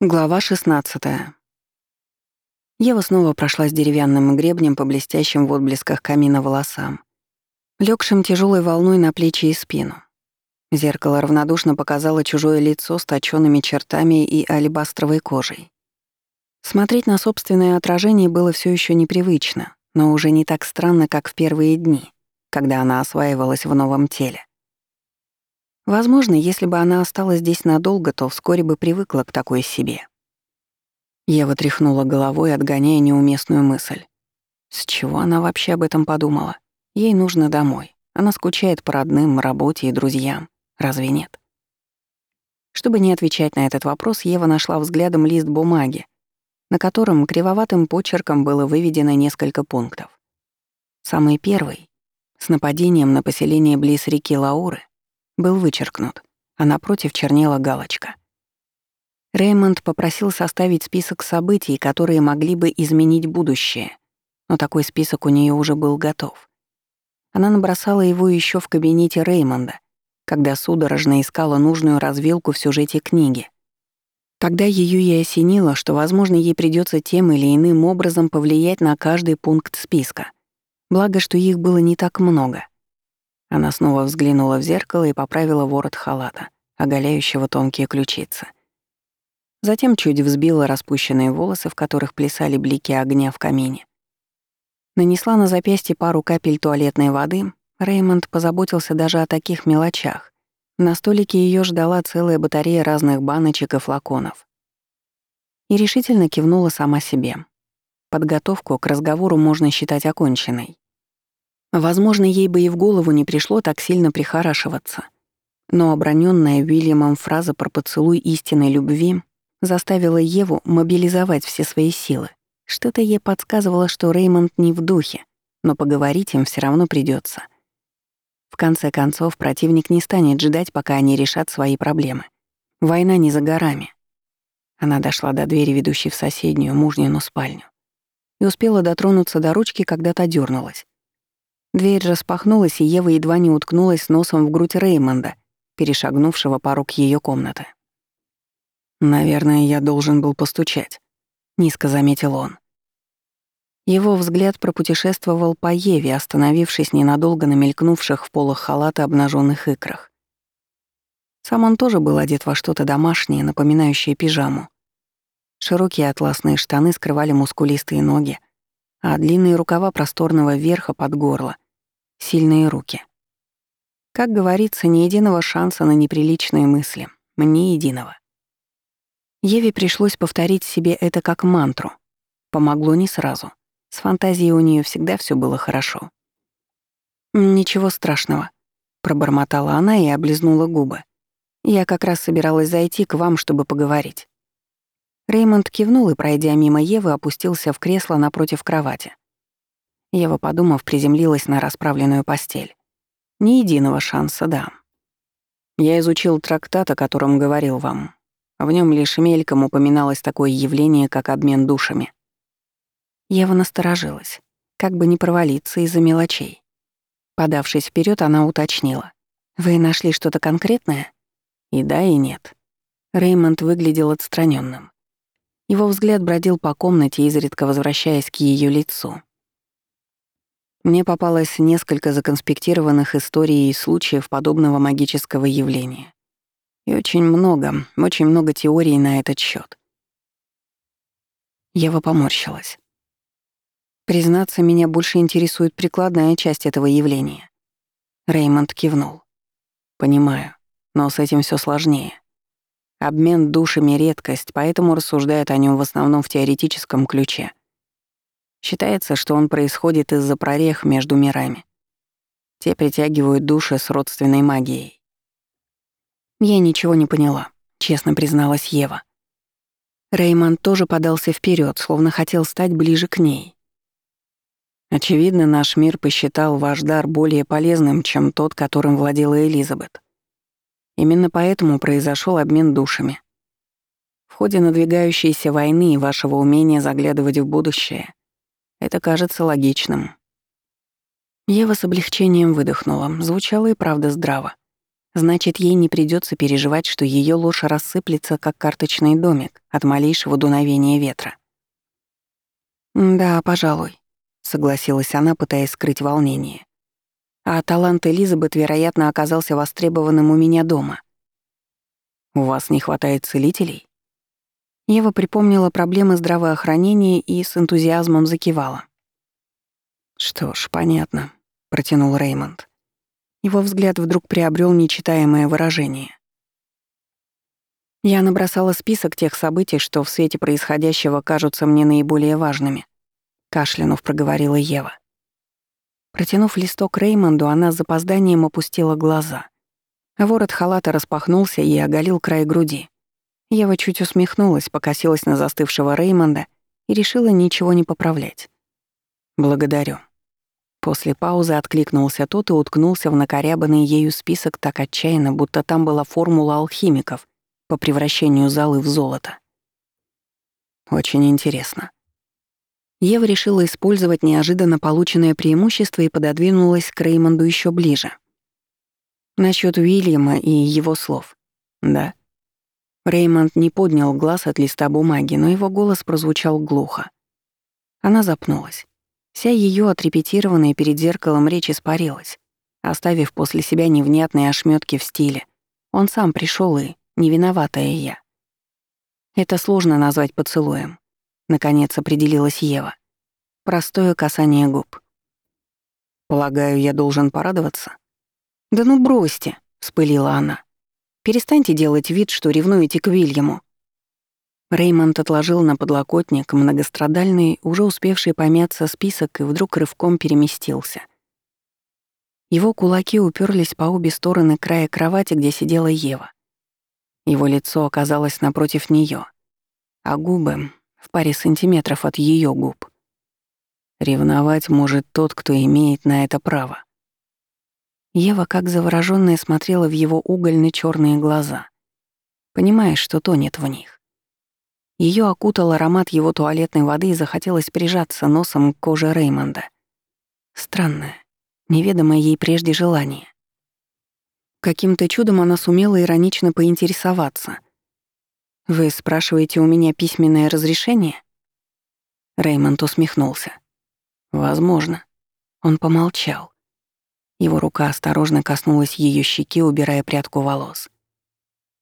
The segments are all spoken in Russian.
Глава 16. Ева снова прошла с деревянным гребнем по блестящим в отблесках камина волосам, легшим тяжелой волной на плечи и спину. Зеркало равнодушно показало чужое лицо с точёными чертами и алебастровой кожей. Смотреть на собственное отражение было все еще непривычно, но уже не так странно, как в первые дни, когда она осваивалась в новом теле. Возможно, если бы она осталась здесь надолго, то вскоре бы привыкла к такой себе. Ева тряхнула головой, отгоняя неуместную мысль. С чего она вообще об этом подумала? Ей нужно домой. Она скучает по родным, работе и друзьям. Разве нет? Чтобы не отвечать на этот вопрос, Ева нашла взглядом лист бумаги, на котором кривоватым почерком было выведено несколько пунктов. Самый первый — с нападением на поселение близ реки Лауры — был вычеркнут, а напротив чернела галочка. Реймонд попросил составить список событий, которые могли бы изменить будущее, но такой список у нее уже был готов. Она набросала его еще в кабинете Реймонда, когда судорожно искала нужную развилку в сюжете книги. Тогда ее и осенило, что, возможно, ей придется тем или иным образом повлиять на каждый пункт списка. Благо, что их было не так много — она снова взглянула в зеркало и поправила ворот халата, оголяющего тонкие ключицы. Затем чуть взбила распущенные волосы, в которых плясали блики огня в камине. Нанесла на запястье пару капель туалетной воды. Реймонд позаботился даже о таких мелочах. На столике ее ждала целая батарея разных баночек и флаконов. И решительно кивнула сама себе. Подготовку к разговору можно считать оконченной. Возможно, ей бы и в голову не пришло так сильно прихорашиваться. Но оброненная Уильямом фраза про поцелуй истинной любви заставила Еву мобилизовать все свои силы. Что-то ей подсказывало, что Реймонд не в духе, но поговорить им все равно придется. В конце концов, противник не станет ждать, пока они решат свои проблемы. Война не за горами. Она дошла до двери, ведущей в соседнюю, мужнину спальню. И успела дотронуться до ручки, когда та дернулась. Дверь распахнулась, и Ева едва не уткнулась носом в грудь Реймонда, перешагнувшего порог ее комнаты. «Наверное, я должен был постучать», — низко заметил он. Его взгляд пропутешествовал по Еве, остановившись ненадолго на мелькнувших в полах халата обнаженных икрах. Сам он тоже был одет во что-то домашнее, напоминающее пижаму. Широкие атласные штаны скрывали мускулистые ноги, а длинные рукава просторного верха под горло сильные руки. Как говорится, ни единого шанса на неприличные мысли. Мне единого. Еве пришлось повторить себе это как мантру. Помогло не сразу. С фантазией у нее всегда все было хорошо. «Ничего страшного», — пробормотала она и облизнула губы. «Я как раз собиралась зайти к вам, чтобы поговорить». Реймонд кивнул и, пройдя мимо Евы, опустился в кресло напротив кровати. Ева, подумав, приземлилась на расправленную постель. Ни единого шанса, да. Я изучил трактат, о котором говорил вам. В нем лишь мельком упоминалось такое явление, как обмен душами. Ева насторожилась, как бы не провалиться из-за мелочей. Подавшись вперед, она уточнила. «Вы нашли что-то конкретное?» И да, и нет. Реймонд выглядел отстраненным. Его взгляд бродил по комнате, изредка возвращаясь к ее лицу. Мне попалось несколько законспектированных историй и случаев подобного магического явления. И очень много, очень много теорий на этот счет. Ева поморщилась. Признаться, меня больше интересует прикладная часть этого явления. Реймонд кивнул. Понимаю, но с этим все сложнее. Обмен душами — редкость, поэтому рассуждают о нем в основном в теоретическом ключе — Считается, что он происходит из-за прорех между мирами. Те притягивают души с родственной магией. Я ничего не поняла, честно призналась Ева. Реймонд тоже подался вперед, словно хотел стать ближе к ней. Очевидно, наш мир посчитал ваш дар более полезным, чем тот, которым владела Элизабет. Именно поэтому произошел обмен душами. В ходе надвигающейся войны и вашего умения заглядывать в будущее это кажется логичным. Ева с облегчением выдохнула. Звучало и правда здраво. Значит, ей не придется переживать, что ее ложь рассыплется, как карточный домик от малейшего дуновения ветра. «Да, пожалуй», — согласилась она, пытаясь скрыть волнение. «А талант Элизабет, вероятно, оказался востребованным у меня дома». «У вас не хватает целителей?» Ева припомнила проблемы здравоохранения и с энтузиазмом закивала. «Что ж, понятно», — протянул Реймонд. Его взгляд вдруг приобрел нечитаемое выражение. Я набросала список тех событий, что в свете происходящего кажутся мне наиболее важными. Кашлянув проговорила Ева. Протянув листок Реймонду, она с запозданием опустила глаза. Ворот халата распахнулся и оголил край груди. Ева чуть усмехнулась, покосилась на застывшего Реймонда и решила ничего не поправлять. «Благодарю», После паузы откликнулся тот и уткнулся в накорябанный ею список так отчаянно, будто там была формула алхимиков по превращению золы в золото. Очень интересно. Ева решила использовать неожиданно полученное преимущество и пододвинулась к Реймонду еще ближе. Насчет Уильяма и его слов. Да. Реймонд не поднял глаз от листа бумаги, но его голос прозвучал глухо. Она запнулась. Вся ее отрепетированная перед зеркалом речь испарилась, оставив после себя невнятные ошметки в стиле. Он сам пришел и не виноватая я. Это сложно назвать поцелуем. Наконец определилась Ева. Простое касание губ. Полагаю, я должен порадоваться? Да ну бросьте, вспылила она. Перестаньте делать вид, что ревнуете к Вильяму. Реймонд отложил на подлокотник многострадальный, уже успевший помяться список и вдруг рывком переместился. Его кулаки уперлись по обе стороны края кровати, где сидела Ева. Его лицо оказалось напротив нее, а губы — в паре сантиметров от ее губ. Ревновать может тот, кто имеет на это право. Ева, как заворожённая, смотрела в его угольно черные глаза, понимая, что тонет в них. Ее окутал аромат его туалетной воды и захотелось прижаться носом к коже Реймонда. Странное, неведомое ей прежде желание. Каким-то чудом она сумела иронично поинтересоваться. «Вы спрашиваете у меня письменное разрешение?» Реймонд усмехнулся. «Возможно». Он помолчал. Его рука осторожно коснулась ее щеки, убирая прядку волос.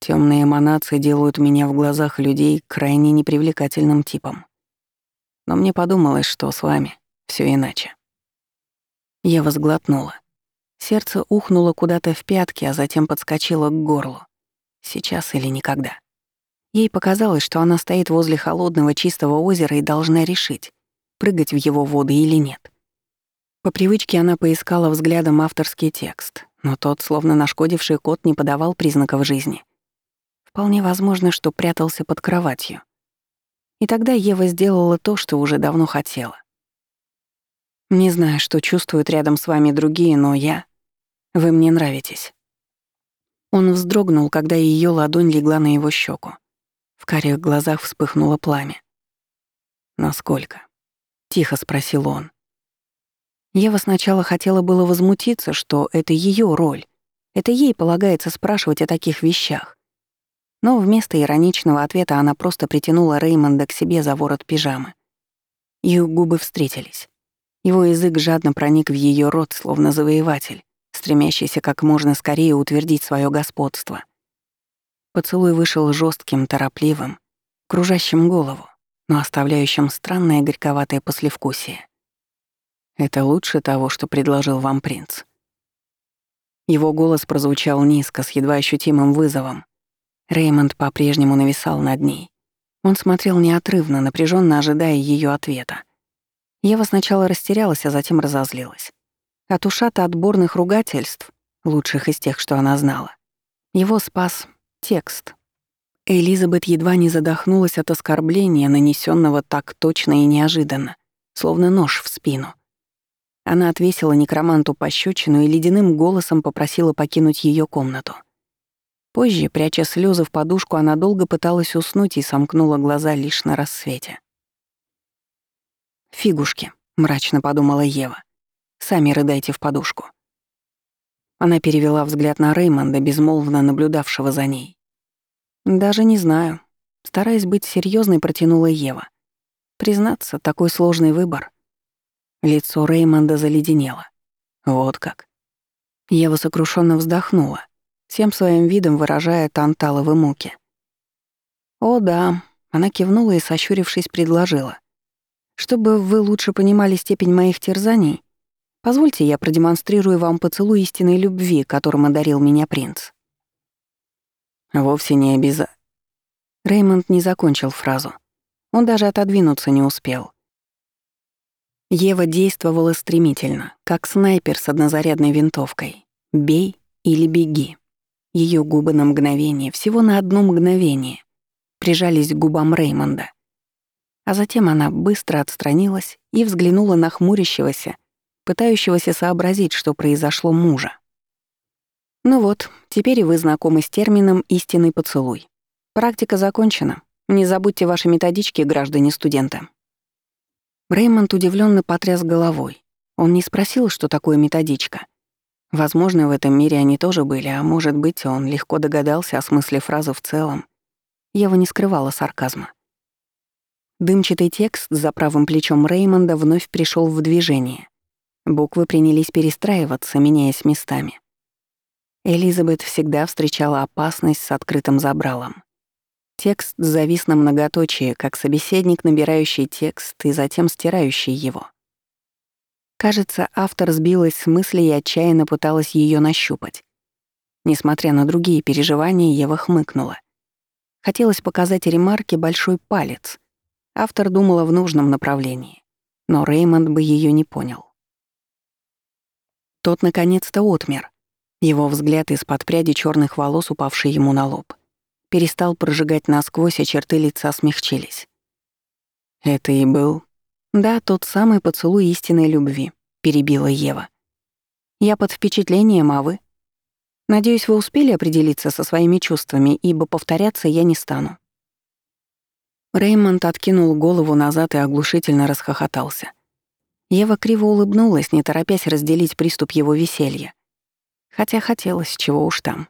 Темные эманации делают меня в глазах людей крайне непривлекательным типом. Но мне подумалось, что с вами все иначе. Я возглотнула. Сердце ухнуло куда-то в пятки, а затем подскочило к горлу. Сейчас или никогда. Ей показалось, что она стоит возле холодного чистого озера и должна решить, прыгать в его воды или нет. По привычке она поискала взглядом авторский текст, но тот, словно нашкодивший кот, не подавал признаков жизни — Вполне возможно, что прятался под кроватью. И тогда Ева сделала то, что уже давно хотела. Не знаю, что чувствуют рядом с вами другие, но я... Вы мне нравитесь. Он вздрогнул, когда ее ладонь легла на его щеку. В карих глазах вспыхнуло пламя. «Насколько?» — тихо спросил он. Ева сначала хотела было возмутиться, что это ее роль. Это ей полагается спрашивать о таких вещах. Но вместо ироничного ответа она просто притянула Реймонда к себе за ворот пижамы. Их губы встретились. Его язык жадно проник в ее рот, словно завоеватель, стремящийся как можно скорее утвердить свое господство. Поцелуй вышел жестким, торопливым, кружащим голову, но оставляющим странное горьковатое послевкусие. «Это лучше того, что предложил вам принц». Его голос прозвучал низко, с едва ощутимым вызовом, Реймонд по-прежнему нависал над ней. Он смотрел неотрывно, напряженно ожидая ее ответа. Ева сначала растерялась, а затем разозлилась. От ушата отборных ругательств, лучших из тех, что она знала, его спас текст. Элизабет едва не задохнулась от оскорбления, нанесенного так точно и неожиданно, словно нож в спину. Она отвесила некроманту пощечину и ледяным голосом попросила покинуть ее комнату. Позже, пряча слезы в подушку, она долго пыталась уснуть и сомкнула глаза лишь на рассвете. «Фигушки», — мрачно подумала Ева. «Сами рыдайте в подушку». Она перевела взгляд на Реймонда, безмолвно наблюдавшего за ней. «Даже не знаю». Стараясь быть серьезной, протянула Ева. Признаться, такой сложный выбор. Лицо Реймонда заледенело. Вот как. Ева сокрушенно вздохнула, всем своим видом выражая танталовы муки. «О да», — она кивнула и, сощурившись, предложила. «Чтобы вы лучше понимали степень моих терзаний, Позвольте, я продемонстрирую вам поцелуй истинной любви, которым одарил меня принц». «Вовсе не обяза...» Реймонд не закончил фразу. Он даже отодвинуться не успел. Ева действовала стремительно, как снайпер с однозарядной винтовкой. «Бей или беги». Ее губы на мгновение, всего на одно мгновение, прижались к губам Реймонда. А затем она быстро отстранилась и взглянула на хмурящегося, пытающегося сообразить, что произошло мужа. Ну вот, теперь и вы знакомы с термином «истинный поцелуй». Практика закончена. Не забудьте ваши методички, граждане-студенты. Реймонд удивленно потряс головой. Он не спросил, что такое методичка. Возможно, в этом мире они тоже были, а может быть, он легко догадался о смысле фразы в целом. Ева не скрывала сарказма. Дымчатый текст за правым плечом Реймонда вновь пришел в движение. Буквы принялись перестраиваться, меняясь местами. Элизабет всегда встречала опасность с открытым забралом. Текст завис на многоточие, как собеседник, набирающий текст и затем стирающий его. Кажется, автор сбилась с мысли и отчаянно пыталась ее нащупать. Несмотря на другие переживания, Ева хмыкнула. Хотелось показать ремарке большой палец. Автор думала в нужном направлении, но Реймонд бы ее не понял. Тот наконец-то отмер. Его взгляд из-под пряди черных волос, упавший ему на лоб, перестал прожигать насквозь, а черты лица смягчились. «Это и был...» «Да, тот самый поцелуй истинной любви», — перебила Ева. «Я под впечатлением, а вы?» «Надеюсь, вы успели определиться со своими чувствами, ибо повторяться я не стану». Реймонд откинул голову назад и оглушительно расхохотался. Ева криво улыбнулась, не торопясь разделить приступ его веселья. Хотя хотелось, чего уж там.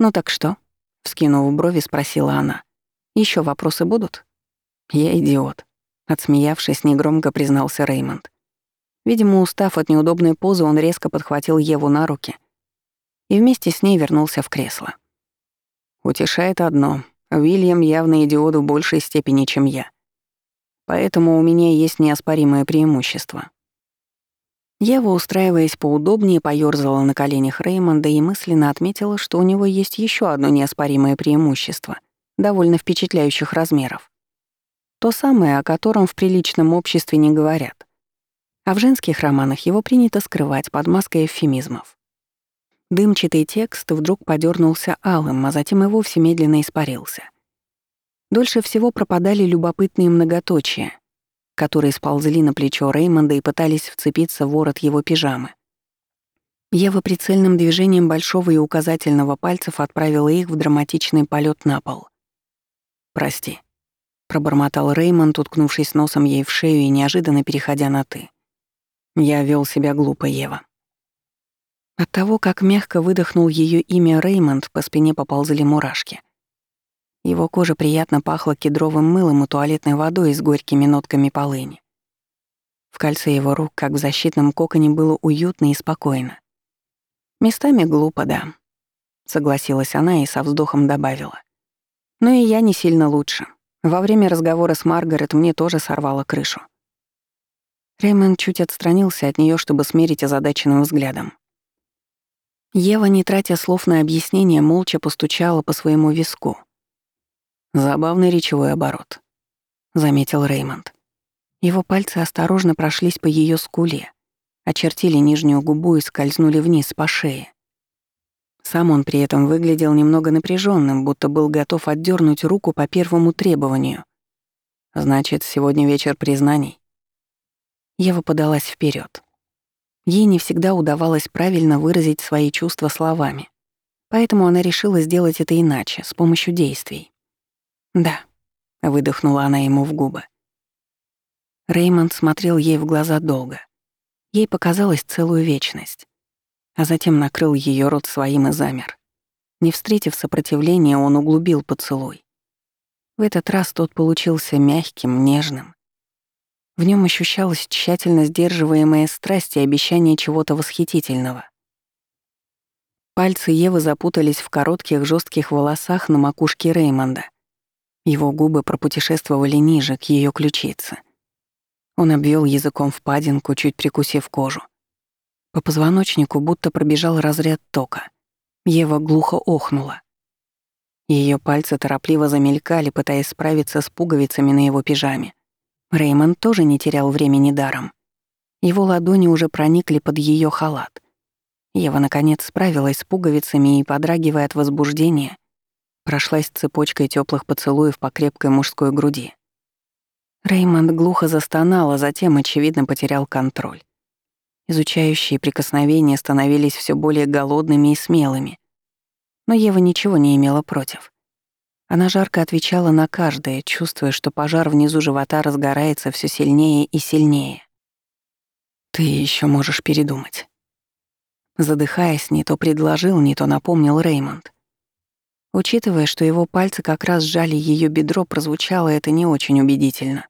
«Ну так что?» — вскинув брови, спросила она. Еще вопросы будут?» «Я идиот», — отсмеявшись, негромко признался Реймонд. Видимо, устав от неудобной позы, он резко подхватил Еву на руки и вместе с ней вернулся в кресло. Утешает одно. Уильям явно идиот в большей степени, чем я. Поэтому у меня есть неоспоримое преимущество. Ева, устраиваясь поудобнее, поёрзала на коленях Реймонда и мысленно отметила, что у него есть еще одно неоспоримое преимущество, довольно впечатляющих размеров. То самое, о котором в приличном обществе не говорят. А в женских романах его принято скрывать под маской эвфемизмов. Дымчатый текст вдруг подернулся алым, а затем и вовсе медленно испарился — Дольше всего пропадали любопытные многоточия, которые сползли на плечо Реймонда и пытались вцепиться в ворот его пижамы. Ева прицельным движением большого и указательного пальцев отправила их в драматичный полет на пол. «Прости», — пробормотал Реймонд, уткнувшись носом ей в шею и неожиданно переходя на «ты». Я вел себя глупо, Ева. От того, как мягко выдохнул ее имя Реймонд, по спине поползли мурашки — его кожа приятно пахла кедровым мылом и туалетной водой с горькими нотками полыни. В кольце его рук, как в защитном коконе, было уютно и спокойно. Местами глупо, да. Согласилась она и со вздохом добавила. Но и я не сильно лучше. Во время разговора с Маргарет мне тоже сорвало крышу. Рэймонд чуть отстранился от нее, чтобы смерить озадаченным взглядом. Ева, не тратя слов на объяснение, молча постучала по своему виску — Забавный речевой оборот, заметил Реймонд. Его пальцы осторожно прошлись по ее скуле, очертили нижнюю губу и скользнули вниз по шее. Сам он при этом выглядел немного напряженным, будто был готов отдернуть руку по первому требованию. Значит, сегодня вечер признаний. Ева подалась вперед. Ей не всегда удавалось правильно выразить свои чувства словами, поэтому она решила сделать это иначе, с помощью действий. «Да», — выдохнула она ему в губы. Реймонд смотрел ей в глаза долго. Ей показалось целую вечность. а затем накрыл ее рот своим и замер. Не встретив сопротивления, он углубил поцелуй. В этот раз тот получился мягким, нежным. В нем ощущалась тщательно сдерживаемая страсть и обещание чего-то восхитительного. Пальцы Евы запутались в коротких жестких волосах на макушке Реймонда. Его губы пропутешествовали ниже, к ее ключице. Он обвел языком впадинку, чуть прикусив кожу. По позвоночнику будто пробежал разряд тока. Ева глухо охнула. Ее пальцы торопливо замелькали, пытаясь справиться с пуговицами на его пижаме. Реймонд тоже не терял времени даром. Его ладони уже проникли под ее халат. Ева, наконец, справилась с пуговицами и, подрагивая от возбуждения, прошлась цепочкой теплых поцелуев по крепкой мужской груди. Реймонд глухо застонал, а затем, очевидно, потерял контроль. Изучающие прикосновения становились все более голодными и смелыми. Но Ева ничего не имела против. Она жарко отвечала на каждое, чувствуя, что пожар внизу живота разгорается все сильнее и сильнее. «Ты еще можешь передумать». Задыхаясь, не то предложил, не то напомнил Реймонд. Учитывая, что его пальцы как раз сжали ее бедро, прозвучало это не очень убедительно.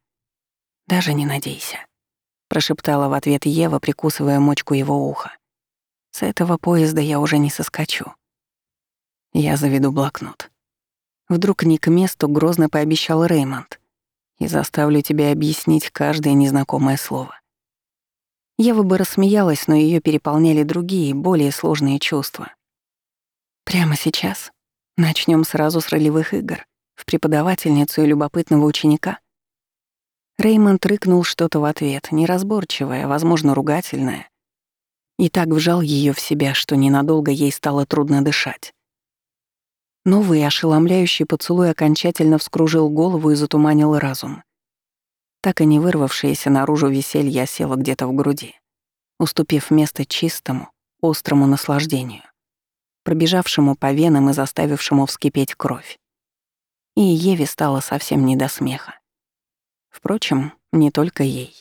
«Даже не надейся», — прошептала в ответ Ева, прикусывая мочку его уха. «С этого поезда я уже не соскочу. Я заведу блокнот. Вдруг не к месту грозно пообещал Реймонд. И заставлю тебя объяснить каждое незнакомое слово. Ева бы рассмеялась, но ее переполняли другие, более сложные чувства. Прямо сейчас начнем сразу с ролевых игр, в преподавательницу и любопытного ученика. Реймонд рыкнул что-то в ответ, неразборчивое, возможно, ругательное. И так вжал ее в себя, что ненадолго ей стало трудно дышать. Новый ошеломляющий поцелуй окончательно вскружил голову и затуманил разум. Так и не вырвавшееся наружу веселье осело где-то в груди, уступив место чистому, острому наслаждению, пробежавшему по венам и заставившему вскипеть кровь. И Еве стало совсем не до смеха. Впрочем, не только ей.